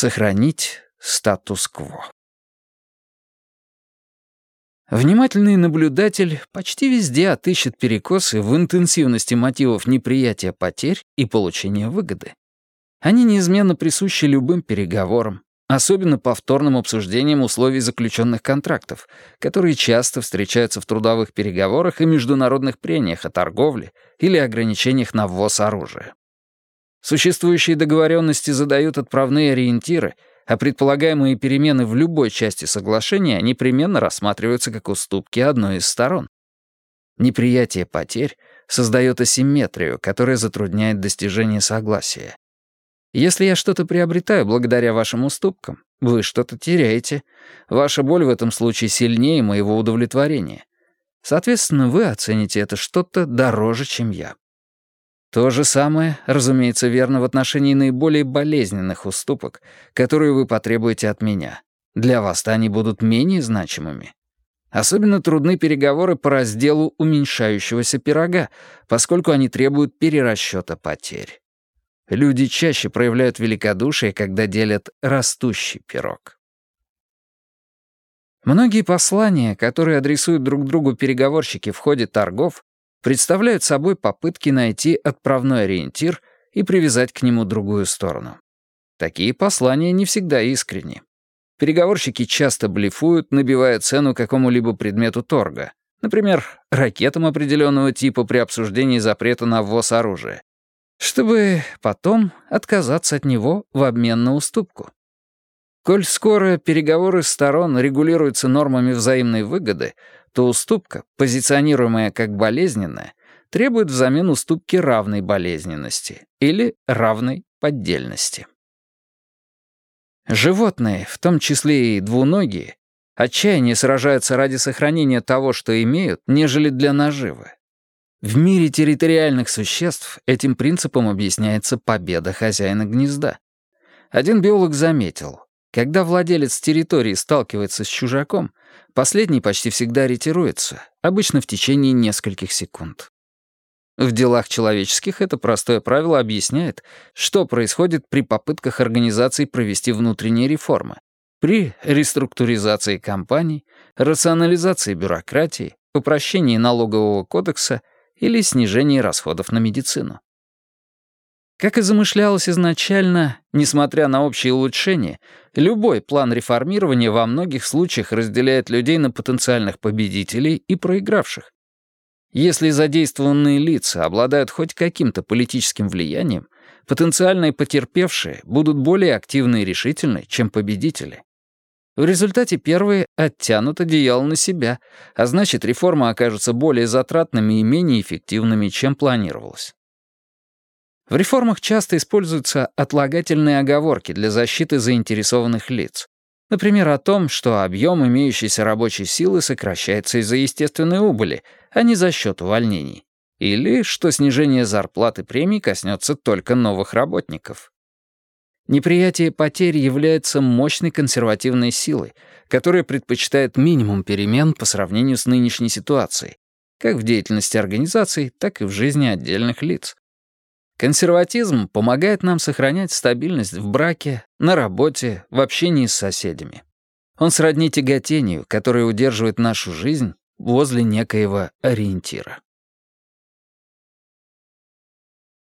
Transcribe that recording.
Сохранить статус-кво. Внимательный наблюдатель почти везде отыщет перекосы в интенсивности мотивов неприятия потерь и получения выгоды. Они неизменно присущи любым переговорам, особенно повторным обсуждением условий заключенных контрактов, которые часто встречаются в трудовых переговорах и международных прениях о торговле или ограничениях на ввоз оружия. Существующие договоренности задают отправные ориентиры — а предполагаемые перемены в любой части соглашения непременно рассматриваются как уступки одной из сторон. Неприятие потерь создает асимметрию, которая затрудняет достижение согласия. Если я что-то приобретаю благодаря вашим уступкам, вы что-то теряете. Ваша боль в этом случае сильнее моего удовлетворения. Соответственно, вы оцените это что-то дороже, чем я. То же самое, разумеется, верно в отношении наиболее болезненных уступок, которые вы потребуете от меня. Для вас они будут менее значимыми. Особенно трудны переговоры по разделу уменьшающегося пирога, поскольку они требуют перерасчета потерь. Люди чаще проявляют великодушие, когда делят растущий пирог. Многие послания, которые адресуют друг другу переговорщики в ходе торгов, представляют собой попытки найти отправной ориентир и привязать к нему другую сторону. Такие послания не всегда искренни. Переговорщики часто блефуют, набивая цену какому-либо предмету торга, например, ракетам определенного типа при обсуждении запрета на ввоз оружия, чтобы потом отказаться от него в обмен на уступку. Коль скоро переговоры сторон регулируются нормами взаимной выгоды, то уступка, позиционируемая как болезненная, требует взамен уступки равной болезненности или равной поддельности. Животные, в том числе и двуногие, отчаяние сражаются ради сохранения того, что имеют, нежели для наживы. В мире территориальных существ этим принципом объясняется победа хозяина гнезда. Один биолог заметил, когда владелец территории сталкивается с чужаком, последний почти всегда ретируется, обычно в течение нескольких секунд. В делах человеческих это простое правило объясняет, что происходит при попытках организаций провести внутренние реформы, при реструктуризации компаний, рационализации бюрократии, упрощении налогового кодекса или снижении расходов на медицину. Как и замышлялось изначально, несмотря на общие улучшения, любой план реформирования во многих случаях разделяет людей на потенциальных победителей и проигравших. Если задействованные лица обладают хоть каким-то политическим влиянием, потенциальные потерпевшие будут более активны и решительны, чем победители. В результате первые оттянут одеяло на себя, а значит, реформы окажутся более затратными и менее эффективными, чем планировалось. В реформах часто используются отлагательные оговорки для защиты заинтересованных лиц. Например, о том, что объем имеющейся рабочей силы сокращается из-за естественной убыли, а не за счет увольнений. Или что снижение зарплат и премий коснется только новых работников. Неприятие потерь является мощной консервативной силой, которая предпочитает минимум перемен по сравнению с нынешней ситуацией, как в деятельности организаций, так и в жизни отдельных лиц. Консерватизм помогает нам сохранять стабильность в браке, на работе, в общении с соседями. Он сродни тяготению, которое удерживает нашу жизнь возле некоего ориентира.